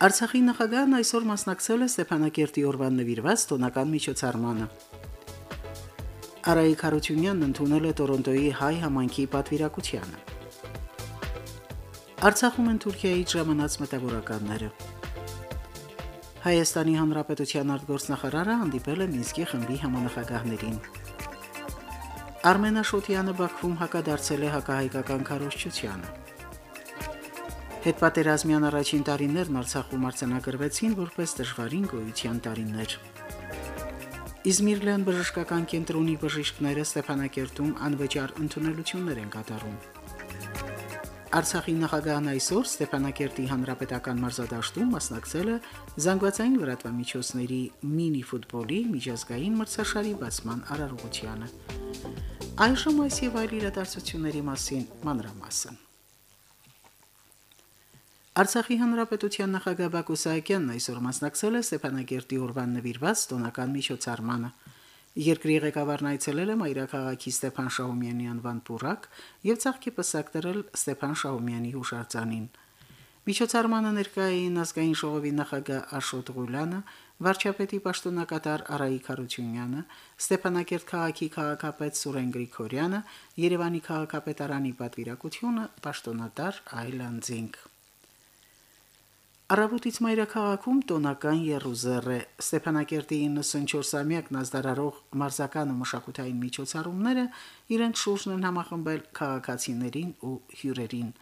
Արցախի նախագահն այսօր մասնակցել է Ստեփանակերտի օրվան նվիրված տոնական միջոցառմանը։ Արայիկ Հարությունյանն ընդունել է Տորոնտոյի հայ համայնքի պատվիրակությանը։ Արցախում են Թուրքիայից ժամանած մտավորականները։ Հայաստանի Հանրապետության արտգործնախարարը հանդիպել է Մինսկի խմբի համանախագահներին։ Արմեն Աշոտյանը Բաքվում հակադարձել է հակահայկական քարոզչությանը։ Հետպատերազմյան առաջին տարիներն Արցախում արձանագրվեցին որպես դժվարին գոյության տարիներ։ Իզմիրլյան բժշկական կենտրոնի բժիշկները Ստեփանակերտում անվճար ընդունելություններ են կատարում։ Արցախի նախագահն այսօր Ստեփանակերտի հանրապետական մարզադաշտում մասնակցել է զանգվածային լրատվամիջոցների մինի ֆուտբոլի միջազգային մրցաշարի բացման արարողությանը։ Այժմ այս եւ այլ իրադարձությունների մասին մանրամասն։ Արցախի հանրապետության նախագահ Բակո Սահակյանն այսօր մասնակցել է Ստեփանակերտի օրվան նվիրված տոնական միջոցառմանը։ Երկրի ղեկավարն այցելել է Մայրաքաղաքի Ստեփան Շահումյանի անվան պուրակ եւ ցաղկի պսակ դրել Ստեփան Շահումյանի հուշարձանին։ Միջոցառմանը ներկայ էին ազգային ժողովի նախագահ Աշոտ Ղուլյանը, վարչապետի պաշտոնակատար Արայիկ Հարությունյանը, Ստեփանակերտ քաղաքի քաղաքապետ Սուրեն Գրիգորյանը, Երևանի քաղաքապետարանի պատվիրակությունը պաշտոնատար Այլանդզինգ։ Արաբուտից մայրաքաղաքում տոնական Երուսեր է Ստեփանակերտի 94-ամյակն ազդարարող մարզական ու մշակութային միջոցառումները իրենց շուրջն են համախմբել քաղաքացիներին ու հյուրերին։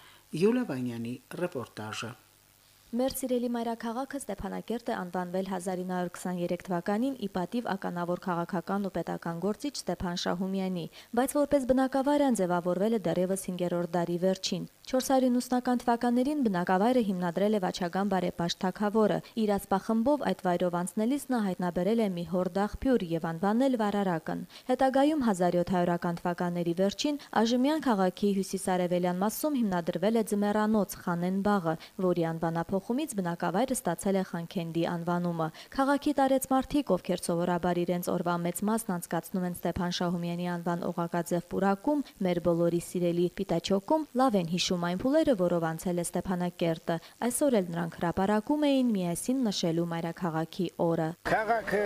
Յուլիա Վանյանի ռեպորտաժը։ Մեր սիրելի մայրաքաղաքը Ստեփանակերտ է անվանվել 1923 թվականին ի պատիվ ականավոր քաղաքական ու պետական գործիչ Ստեփան Շահումյանի, բայց որպես բնակավայր են ձևավորվել է դեռևս 5-րդ դարի վերջին։ 490-ական թվականներին բնակավայրը հիմնադրել է Վաչագան բարեպաշտ թագավորը։ Իր ասպախմբով այդ վայրով անցնելիս նա հայտնաբերել է մի հորդ աղբյուր եւ անվանել Վարարակն։ Հետագայում 1700-ական թվականների վերջին Աժմյան քաղաքի հյուսիսարևելյան մասում հիմնադրվել է Ձմեռանոց Խանեն բաղը, որի անվանափոխումից բնակավայրը ստացել է Խանքենդի անվանումը։ Քաղաքի տարեց մարդիկ, ովքեր սովորաբար իրենց օրվա մեծ մասն անցկացնում են Ստեփան Շահումյանի անվան օղակաձև պուրակում, մեր բոլորի սիրելի Պիտաչոկում, լավ են հիշում հիշում այն փուլերը, որով անցել է Ստեփանակերտը։ Այսօր էլ նրանք հրապարակում էին միասին նշելու մայրաքաղաքի օրը։ Քաղաքը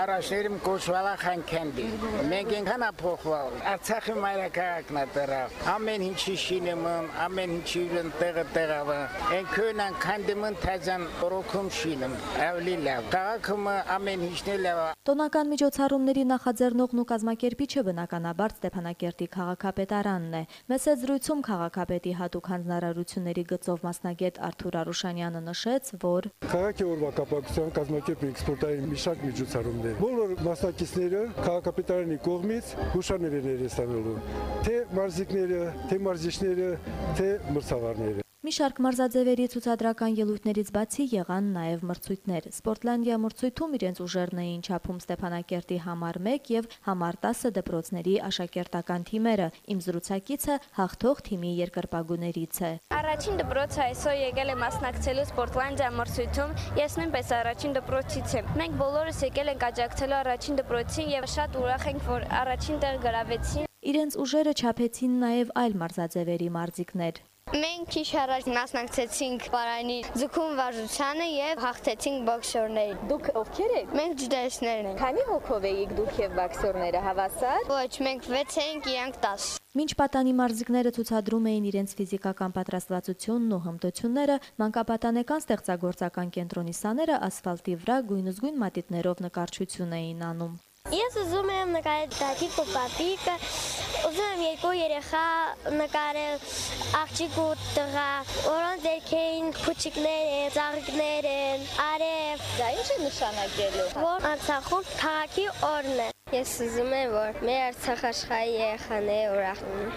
առաջներում կոչվալա Խանքենդի։ Մենք ինքան ապոխվել։ Արցախի մայրաքաղաքն է դրա։ Ամեն ինչի շինեմ, ամեն ինչի տեղը տեղը։ Ենքն անքանդմն թազան ռոքում շինեմ։ Ավելի լավ։ Քաղաքում ամեն ինչն է լավ։ Տոնական միջոցառումների նախաձեռնողն ու կազմակերպիչը բնականաբար Ստեփանակերտի քաղաքապետարանն է։ Մեծ զրույցում քաղաքապետի հատուկ հատուկ հանձնարարությունների գծով մասնագետ Արթուր Արուշանյանը նշեց, որ քաղաքի օրվա կապակցությամբ կազմակերպենք սպորտային մի շարք միջոցառումներ։ Բոլոր մասնակիցները քաղաքապետարանի կողմից հուշանվերներ են ստանալու, թե մարզիկները, թե մարզիչները, թե մրցավարները։ Մի շարք մարզաձևերի ցուցադրական ելույթներից բացի եղան նաև մրցույթներ։ Սպորտլանդիա մրցույթում իրենց ուժերն էին չափում Ստեփանակերտի համար 1 եւ համար 10 դպրոցների աշակերտական թիմերը։ Իմ զրուցակիցը հաղթող թիմի երկրպագուներից է։ Առաջին դպրոցը այսօր եկել է մասնակցելու Սպորտլանդիա մրցույթում, ես նույնպես առաջին դպրոցից եմ։ Մենք բոլորս եկել ենք աջակցելու առաջին դպրոցին եւ շատ ուրախ ենք, որ առաջին տեղ գրավեցին։ Իրենց ուժերը չափեցին նաև այլ մարզաձևերի մարզիկներ։ Մենք քիչ առաջ մասնակցեցինք Պարանի ձգում վարժությանը եւ հաղթեցինք բոքսորներին։ Դուք ովքեր եք։ Մենք ջուդոիստներն ենք։ Քանի հոգով էիք դուք եւ բոքսորները հավասար։ Ոչ, մենք 6 ենք, իրանք 10։ Մինչ պատանի մարզիկները ցուցադրում էին իրենց ֆիզիկական պատրաստվածությունն ու հմտությունները, մանկապատանեկան ստեղծագործական կենտրոնի սաները ասֆալտի վրա գույնզգույն մատիտներով նկարչություն էին անում։ Ես ուզում եմ նկարել տատիկ ու պապիկը, ուզում եմ երկու երեխա նկարել աղջիկ ու տղա, որոնց դերքերին փուչիկներ են, ծաղիկներ են, արև։ Դա ինչ է նշանակելու։ Որ Արցախում քաղաքի օրն է։ Ես ուզում եմ, որ մեր Արցախ աշխարհի երեխաները ուրախ լինեն։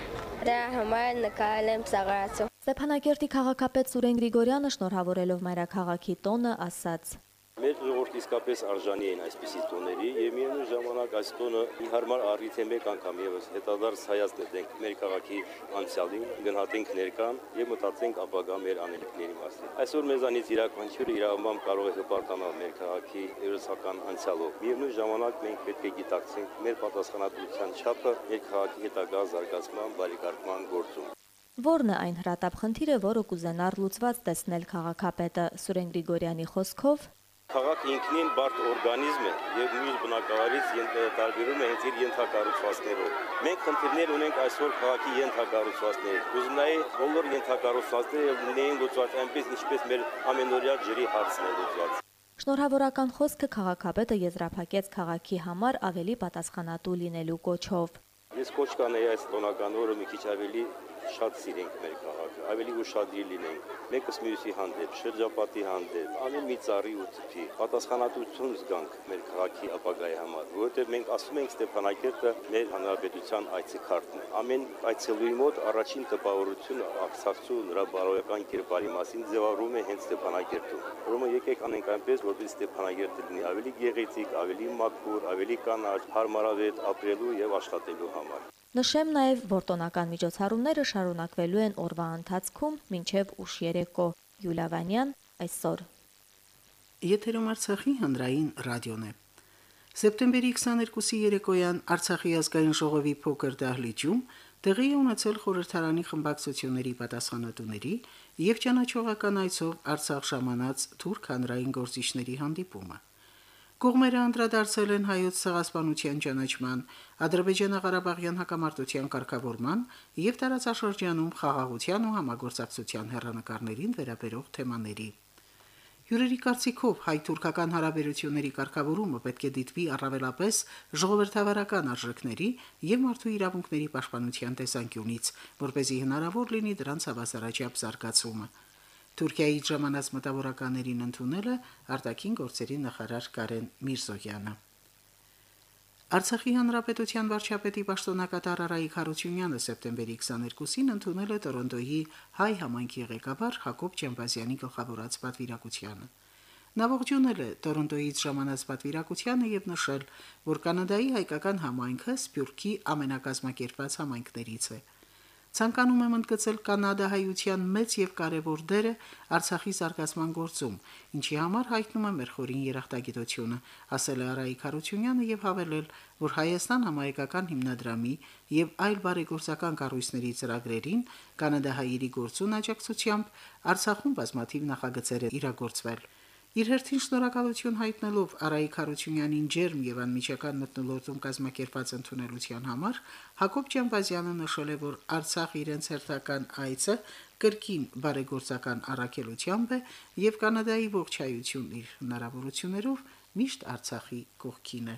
Դրա համար նկարել եմ ծաղրացու։ Ստեփանակերտի քաղաքապետ Սուրեն Գրիգորյանը շնորհավորելով մայրաքաղաքի տոնը ասաց. Մեր որ իսկապես արժանի են այսպիսի տոների եւ միևնույն ժամանակ այս տոնը մի հարմար առիթ է մեկ անգամ եւս հետադարձ հայացք դենք մեր քաղաքի անցյալին, գնահատենք ներկան եւ մտածենք ապագա մեր անելիքների մասին։ Այսօր մեզանից իրականությունը իրավամբ կարող է հպարտանալ մեր քաղաքի երուսական անցյալով։ Միևնույն ժամանակ մենք պետք է գիտակցենք մեր պատասխանատվության չափը մեր քաղաքի հետագա զարգացման, բարեկարգման գործում։ Որն է այն հրատապ խնդիրը, որը կուզենար լուծված տեսնել քաղաքապետը Սուրեն Գրիգորյանի խոսքով Քաղաքը ինքնին բարդ օրգանիզմ է եւ մյուս բնակավարից տարբերում է հենց իր ենթակառուցվածքներով։ Մենք խնդիրներ ունենք այսօր քաղաքի ենթակառուցվածքների։ Կուզնայի բոլոր ենթակառուցվածքները լինեին լուծված այնպես ինչպես մեր ամենօրյա ջրի հարցն է լուծված։ Շնորհավորական խոսքը քաղաքապետը եզրափակեց քաղաքի համար ավելի պատասխանատու լինելու կոչով։ Ես կոչ կանեի այս տոնական օրը մի քիչ ավելի շատ սիրենք մեր քաղաքը, ավելի ուշադիր լինենք մեկս մյուսի հանդեպ, շրջապատի հանդեպ, ամեն մի ծառի ու թփի պատասխանատվություն զգանք մեր քաղաքի ապագայի համար, որովհետև մենք ասում ենք Ստեփանակերտը մեր հանրապետության այցեքարտն է։ Ամեն այցելուի մոտ առաջին տպավորությունը ակցացու նրա բարոյական կերպարի մասին ձևավորում է հենց Ստեփանակերտում։ Ուրեմն եկեք անենք այնպես, որպես Ստեփանակերտը լինի ավելի գեղեցիկ, ավելի մաքուր, ավելի կանաչ, հարմարավետ ապրելու եւ աշխատելու համար։ Նշեմ նաև, որ տոնական միջոցառումները շարունակվելու են օրվա ընթացքում մինչև ուշ երեկո։ Յուլիա Վանյան այսօր։ Եթերում Արցախի հանրային ռադիոն է։ Սեպտեմբերի 22-ի երեկոյան Արցախի ազգային ժողովի փոքր դահլիճում տեղի է ունեցել խորհրդարանի խմբակցությունների պատասխանատուների եւ ճանաչողական այցով Արցախ ժամանած թուրք հանրային գործիչների հանդիպումը։ Կողմերը անդրադարձել են հայոց ցեղասպանության ճանաչման, Ադրբեջանա-Ղարաբաղյան հակամարտության կարգավորման եւ տարածաշրջանում խաղաղության ու համագործակցության հերանեկարներին վերաբերող թեմաների։ Հյուրերի կարծիքով հայ-թուրքական հարաբերությունների կարգավորումը պետք է դիտվի առավելապես ժողովրդավարական արժեքների եւ մարդու իրավունքների պաշտպանության տեսանկյունից, որ เป զի հնարավոր լինի դրանց հավասարաչափ զարգացումը։ Թուրքիայի ժամանած մտավորականներին ընդունել է արտաքին գործերի նախարար Կարեն Միրզոյանը։ Արցախի հանրապետության վարչապետի պաշտոնակատար Արայիկ Հարությունյանը սեպտեմբերի 22-ին ընդունել է Տորոնտոյի հայ համայնքի ղեկավար Հակոբ Ջամբազյանի գլխավորած պատվիրակությանը։ Նա ողջունել է Տորոնտոյից ժամանած պատվիրակությանը եւ նշել, որ Կանադայի հայկական համայնքը Սփյուռքի ամենակազմակերպված համայնքներից է։ Ցանկանում եմ ընդգծել կանադահայության մեծ եւ կարեւոր դերը Արցախի զարգացման գործում, ինչի համար հայտնում եմ մեր խորին երախտագիտությունը, ասել է Արայիկ Հարությունյանը եւ հավելել, որ Հայաստան համայնքական հիմնադրամի եւ այլ բարեգործական կառույցների ծրագրերին կանադահայերի գործուն աջակցությամբ Արցախում բազմաթիվ նախագծեր իրագործվել։ Իր հերթին շնորհակալություն հայտնելով Արայիկ Հարությունյանին ջերմ եւ անմիջական մտնոլորտում կազմակերպած ընդունելության համար, Հակոբ Ջամբազյանը նշել է, որ Արցախ իրենց հերթական այցը կրկին բարեգործական առաքելությամբ է եւ Կանադայի ողջայություն իր հնարավորություններով միշտ Արցախի կողքին է։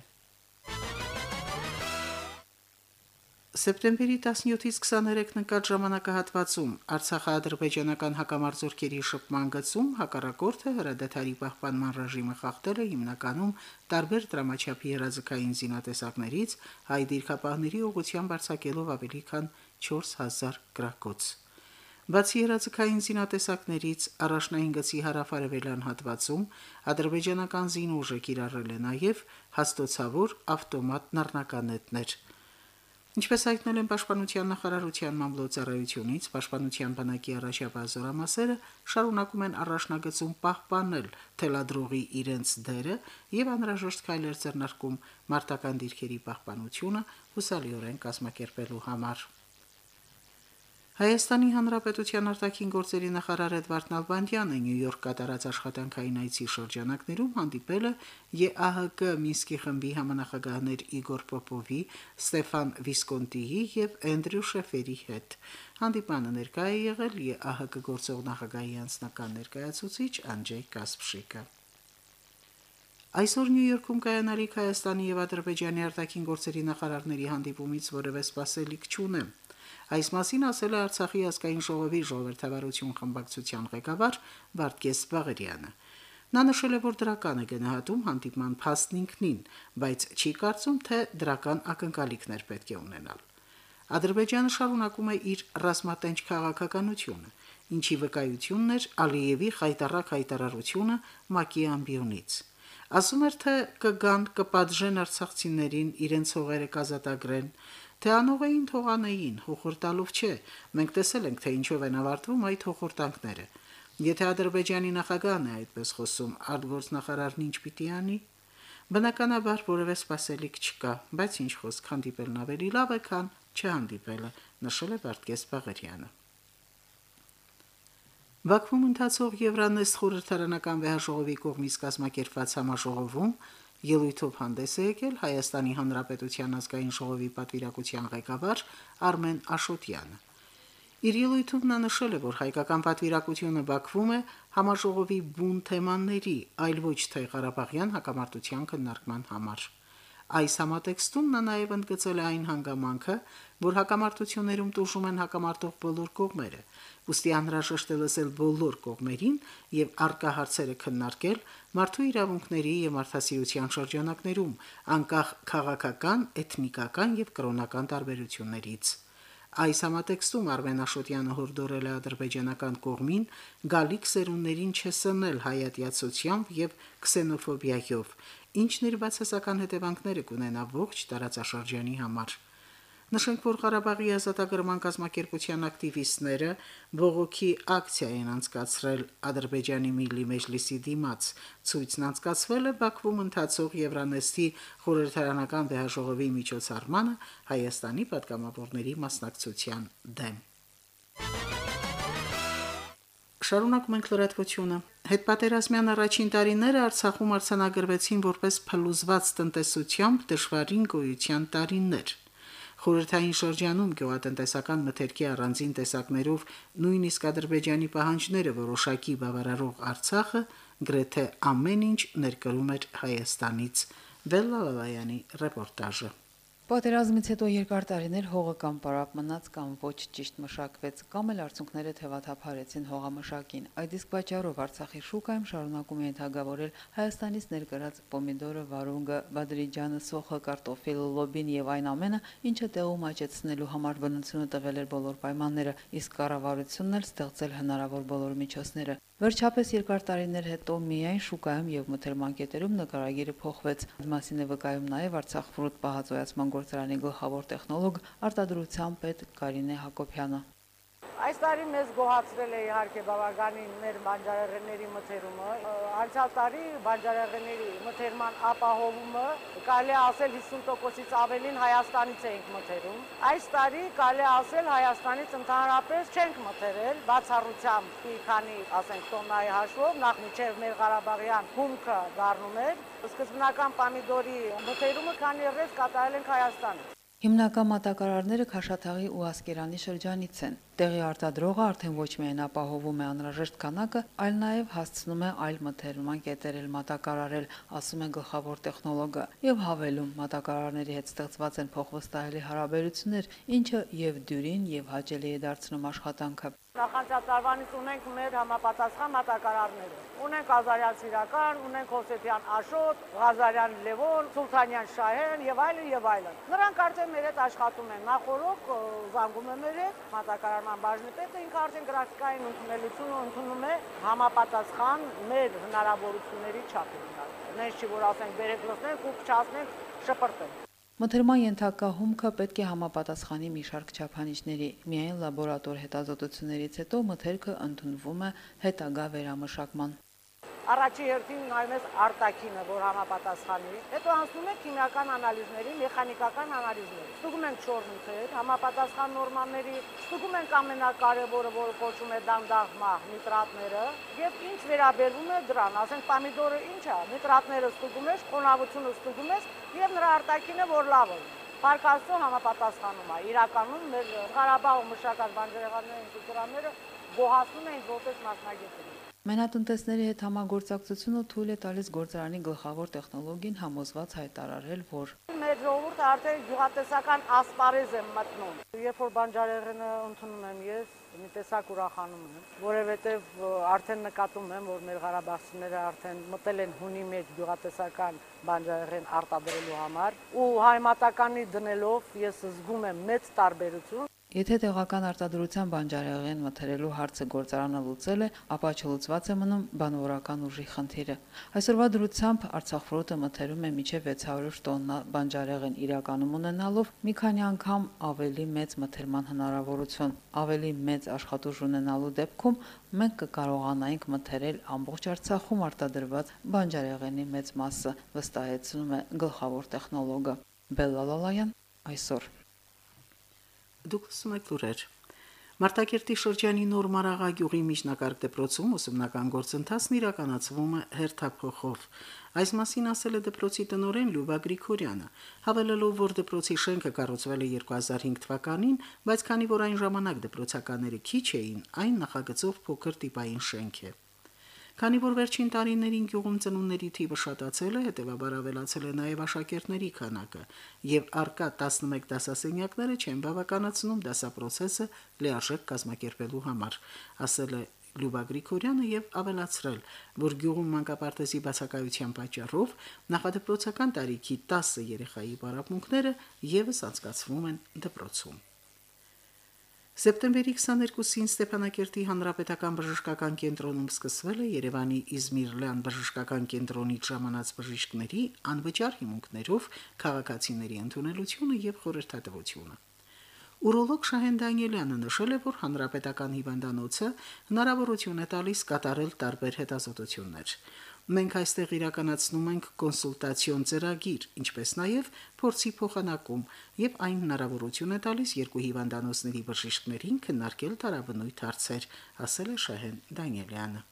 Սեպտեմբերի 17-ից 23 նկատ ժամանակահատվածում. Արցախա-ադրբեջանական հակամարտությունների շփման գծում հակառակորդը հրադադարի պահպանման ռեժիմը խախտել է հիմնականում տարբեր դրամաչափի երազկային զինատեսակներից հայ դիրքապահների ուղղությամբ արձակելով ավելի քան 4000 գրակոց։ Բացի երազկային զինատեսակներից առաջնային գծի հարավարևելյան հատվածում ադրբեջանական զինուժը կիրառել է նաև հաստոցավոր ավտոմատ նռնականետներ։ Ինչպես հայտնել են Պաշտպանության նախարարության մամլոյցարայությունից, Պաշտպանության բանակի առաջապահ զորամասերը շարունակում են առաջնագծում պահպանել թելադրողի իրենց դերը եւ անհրաժեշտ քայլեր ձեռնարկում մարտական դիրքերի պահպանությունը հուսալիորեն կազմակերպելու համար։ Հայաստանի Հանրապետության արտաքին գործերի նախարար Էդվարդ Նալբանդյանը Նյու Յորք կատարած աշխատանքային այցի շրջանակներում հանդիպել է ԵԱՀԿ Մինսկի խմբի համանախագահներ Իգոր Պոպովի, Ստեֆան Վիսկոնտիի եւ Էնդրյու Շեֆերի հետ։ Հանդիպանը ներկայ է եղել ԵԱՀԿ գործող նախագահի անձնական ներկայացուցիչ Անջեյ Կասպշիկը։ Այսօր Նյու Յորքում կայանալիք Հայաստանի եւ Ադրբեջանի արտաքին գործերի նախարարների հանդիպումից որևէ սպասելիք չունեմ։ Այս մասին ասել է Արցախի ազգային ժողովի ժողովրդավարություն խմբակցության ղեկավար Վարդգես Բաղարյանը։ Նա նշել է, որ դրական է գնահատում հանդիպման փաստն ինքնին, բայց չի կարծում, թե դրական ակնկալիքներ պետք է ունենալ։ Ադրբեջանը շարունակում է իր ռազմատենչ քաղաքականությունը, ինչի վկայությունն էր Ալիևի խայտարակ հայտարարությունը ՄԱԿ-ի ամբիոնից։ Ասում էր, թե կգան կպատժեն արցախցիներին իրենց հողերը կազատագրեն, Թե անող էին թողանային, հոխորտալով չէ։ Մենք տեսել ենք, թե ինչով են ավարտվում այդ հոխորտանքները։ Եթե Ադրբեջանի նախագահն է այդպես խոսում, արտգործնախարարն ինչ պիտի անի։ Բնականաբար որևէ սпасելիք չկա, բայց ինչ խոսք հանդիպելն ավելի լավ է, քան չհանդիպելը, նշել է Վարդգես Բաղարյանը։ Բաքվում ընթացող Եվրանես խորհրդարանական վեհաժողովի կողմից կազմակերպված համաժողովում ելույթով հանդես է եկել Հայաստանի Հանրապետության ազգային ժողովի պատվիրակության ղեկավար Արմեն Աշոտյանը։ Իր ելույթում նա նշել է, որ հայկական պատվիրակությունը Բաքվում է համաժողովի բուն թեմաների, այլ ոչ թե Ղարաբաղյան հակամարտության քննարկման համար։ Այս համատեքստում նա նաև ընդգծել է այն հանգամանքը, որ հակամարտություններում տուժում են հակամարտող բոլոր կողմերը, ուստի անհրաժեշտ է լսել բոլոր կողմերին եւ արկա հարցերը քննարկել մարդու իրավունքների եւ մարդասիրության շրջանակներում, անկախ քաղաքական, էթնիկական եւ կրոնական տարբերություններից։ Այս համատեքստում Արմեն Աշոտյանը հորդորել է ադրբեջանական կողմին գալիք սերունդներին չսնել հայատյացությամբ եւ քսենոֆոբիայով, ինչն իր բացասական հետևանքները կունենա ողջ տարածաշրջանի համար։ Նշենք, որ Ղարաբաղի ազատագրման կազմակերպության ակտիվիստները բողոքի ակցիա են անցկացրել Ադրբեջանի Միլլի Մեջլիսի դիմաց։ Ցույցն անցկացվել է Բաքվում ընթացող Եվրանեստի խորհրդարանական վեհաժողովի միջոցառմանը Հայաստանի պատգամավորների մասնակցության դեմ։ Շարունակում ենք լրատվությունը։ Հետպատերազմյան առաջին տարիները Արցախում արցանագրվեցին որպես փլուզված տնտեսությամբ դժվարին գոյության տարիներ։ Խորհրդային շրջանում գյուղատնտեսական մթերքի առանձին տեսակներով նույնիսկ Ադրբեջանի պահանջները որոշակի բավարարող Արցախը գրեթե ամեն ինչ ներկրում էր Հայաստանից։ Վելլալայանի ռեպորտաժը։ Պատերազմից հետո երկար տարիներ հողը կամ պարապ մնաց կամ ոչ ճիշտ մշակվեց, կամ էլ արդյունքները թևաթափարեցին հողամշակին։ Այդ իսկ պատճառով Արցախի շուկայում շարունակում է ընդհանրավորել Հայաստանից ներկրած պոմիդորը, վարունգը, բադրիջանը, սոխը, կարտոֆիլը, լոբին եւ այն ամենը, ինչը տեղում աճեցնելու համար բնությունը տվել էր բոլոր պայմանները, իսկ կառավարությունն էլ ստեղծել հնարավոր բոլոր միջոցները։ Վերջապես երկար տարիներ հետո միայն շուկայում եւ մթերմանկետերում նկարագիրը փոխվեց։ Մասին է վկայում նաեւ Արցախ ֆրուտ պահածոյացման գործարանի գլխավոր տեխնոլոգ արտադրության պետ Կարինե Հակոբյանը։ Այս տարի մեզ գոհացրել է իհարկե բավականին մեր բանջարեղենների մթերումը։ Անցյալ տարի բանջարեղենների մթերման ապահովումը կարելի ասել 50%-ից ավելին Հայաստանից էինք մթերում։ Այս տարի կարելի ասել Հայաստանից ընդհանրապես չենք մթերել, բացառությամբ մի քանի, ասենք, տոննայի հաշվով, նախ միջև մեր Ղարաբաղյան հումքը դառնում էր։ Սկզբնական պամիդորի մթերումը քանի եղեց կատարել ենք Հայաստանից։ Հիմնական մատակարարները Քաշաթաղի ու Ասկերանի շրջանից են։ Տեղի արտադրողը արդեն ոչ միայն ապահովում է անհրաժեշտ քանակը, այլ նաև հասցնում է այլ մթերման կետերել մատակարարել, ասում է գլխավոր տեխնոլոգը, եւ հավելում մատակարարների հետ ստեղծված են փոխվստահելի հարաբերություններ, ինչը եւ դյուրին եւ հաճելի է դարձնում աշխատանքը։ Նախանցած տարվանից ունենք մեր համապատասխան մատակարարները։ Ունենք Ազարյան Սիրական, ունենք Հոսեփյան Աշոտ, Ղազարյան Լևոն, Սուլթանյան Շահեն եւ այլն եւ այլն։ Նրանք արդեն մեր հետ աշխատում են։ Նախորոք զանգում է մեր հետ մատակարարման բաժնի պետը ինքը արդեն գրաֆիկային ընդունելությունը ընդունում է համապատասխան մեր հնարավորությունների չափին։ Նենց չի որ ասենք բերեք լցնենք ու փչացնենք շպրտենք։ Մթերման ենթակա հումքը պետք է համապատասխանի մի շարք չափանիշների։ Միայն լաբորատոր հետազոտություններից հետո մթերքը ընդունվում է հետագա վերամշակման առաջի հերթին նայում ես արտակինը, որ համապատասխանի։ Հետո անցնում է քիմիական անալիզների, մեխանիկական անալիզների։ Ստուգում ենք չորնիթեր, համապատասխան նորմաների, ստուգում ենք ամենակարևորը, որը կոչվում է դանդաղ մահ, նիտրատները, եւ ինչ վերաբերվում է դրան, ասենք պամիդորը ինչ է, նիտրատները ստուգում ես, խոնավությունը ստուգում ես եւ նրա արտակինը որ լավ է։ Պարկաստո համապատասխանում է։ Իրականում մեր Ղարաբաղի մշակած բանջարեղենների ինստիտուտները գոհացնում են որպես մասնագետներ։ Մենատնտեսների հետ համագործակցությունը թույլ է տալիս գործարանի գլխավոր տեխնոլոգին համոզված հայտարարել, որ մեր ժողովուրդը արդեն գյուղատնտեսական ասպարեզ է մտնում։ Երբ որ բանջարեղենը ընդունում եմ ես, մի տեսակ ուրախանում եմ, որովհետև արդեն նկատում եմ, որ մեր Ղարաբաղցիները արդեն մտել են հունի մեջ գյուղատնտեսական բանջարեղեն արտադրելու համար ու հայմատականի դնելով ես զգում եմ մեծ տարբերություն Եթե տեղական արտադրության բանջարեղեն մթերելու հարցը գործարանը լուծել է, ապա չլուծված է մնում բանվորական ուժի խնդիրը։ Այսօրվա դրությամբ Արցախ ֆրոտը մթերում է միջև 600 տոննա բանջարեղեն իրականում ունենալով մի քանի անգամ ավելի մեծ մթերման հնարավորություն։ Ավելի մեծ աշխատուժ ունենալու դեպքում մենք կկարողանայինք մթերել ամբողջ Արցախում արտադրված բանջարեղենի մեծ մասը, վստահեցնում է գլխավոր տեխնոլոգը։ Բելլալալայան այսօր Դուք լսում եք լուրեր։ Մարտակերտի շրջանի Նոր Մարաղա գյուղի միջնակարգ դպրոցում ուսումնական գործընթացն իրականացվում է հերթափոխով։ Այս մասին ասել է դպրոցի տնօրեն Լյուբա Գրիգորյանը, հավելելով, որ դպրոցի շենքը կառուցվել է 2005 թվականին, բայց քանի որ այն ժամանակ դպրոցականները քիչ էին, այն նախագծով փոքր տիպային շենք է։ Քանի որ վերջին տարիներին գյուղում ծնունների թիվը շատացել է, հետևաբար ավելացել է նաև աշակերտների քանակը, եւ արկա 11 դասասենյակները չեն բավականացնում դասապրոցեսը լիարժեք կազմակերպելու համար, ասել է Լյուբա Գրիգորյանը եւ ավելացրել, որ գյուղում մանկապարտեզի բացակայության պատճառով նախադպրոցական տարիքի 10 երեխայի բարապմունքները եւս անցկացվում են դպրոցում։ Սեպտեմբերի 22-ին Ստեփանակերտի Հանրապետական բժշկական կենտրոնում սկսվել է Երևանի Իզմիրլյան բժշկական կենտրոնից ժամանած բժիշկների անվճար հիմունքներով քաղաքացիների ընդունելությունը եւ խորհրդատվությունը։ Ուրոլոգ Շահեն Դանիելյանը նշել է, որ հանրապետական հիվանդանոցը հնարավորություն է տալիս կատարել տարբեր հետազոտություններ։ Մենք այստեղ իրականացնում ենք կոնսուլտացիոն ծրագիր, ինչպես նաև փորձի փոխանակում, եւ այն հնարավորություն է տալիս երկու հիվանդանոցների բժիշկներին քննարկել տարաբնույթ հարցեր, ասել է Շահեն Դանիելյանը։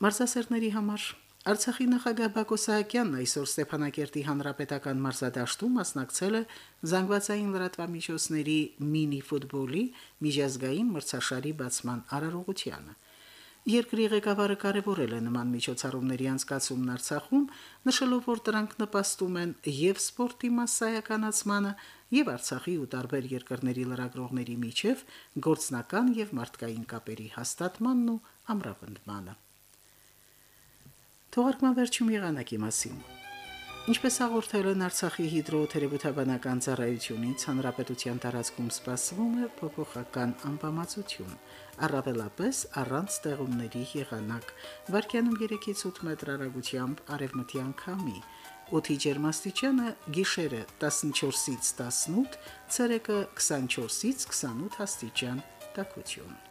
Մարզասերների համար. Արցախի նախագահ Բակո Սահակյանն այսօր Ստեփանակերտի հանրապետական մարզադաշտում մասնակցել է զանգվածային լրատվամիջոցների մինի ֆուտբոլի միջազգային մրցաշարի բացման արարողությանը։ Երկրի ղեկավարը կարևորել է նման միջոցառումների անցկացումն Արցախում, նշելով, որ դրանք նպաստում են եւ սպորտի massայականացմանը, եւ Արցախի ու տարբեր երկրների լրագրողների միջև գործնական եւ մարդկային կապերի հաստատմանն ու ամրապնդմանը։ Թողարկման վերջում եղանակի մասին։ Ինչպես հաղորդել են Արցախի հիդրոթերապևտաբանական ծառայությունից, հանրապետության տարածքում սպասվում է փոփոխական անբավարարություն, առավելապես առանց ստեղումների եղանակ։ Վարկյանում 3-ից 8 մետր արագությամբ արևմտյան քամի։ Օդի ջերմաստիճանը գիշերը 14-ից 18, ցերեկը 24-ից 28 աստիճան տաքություն։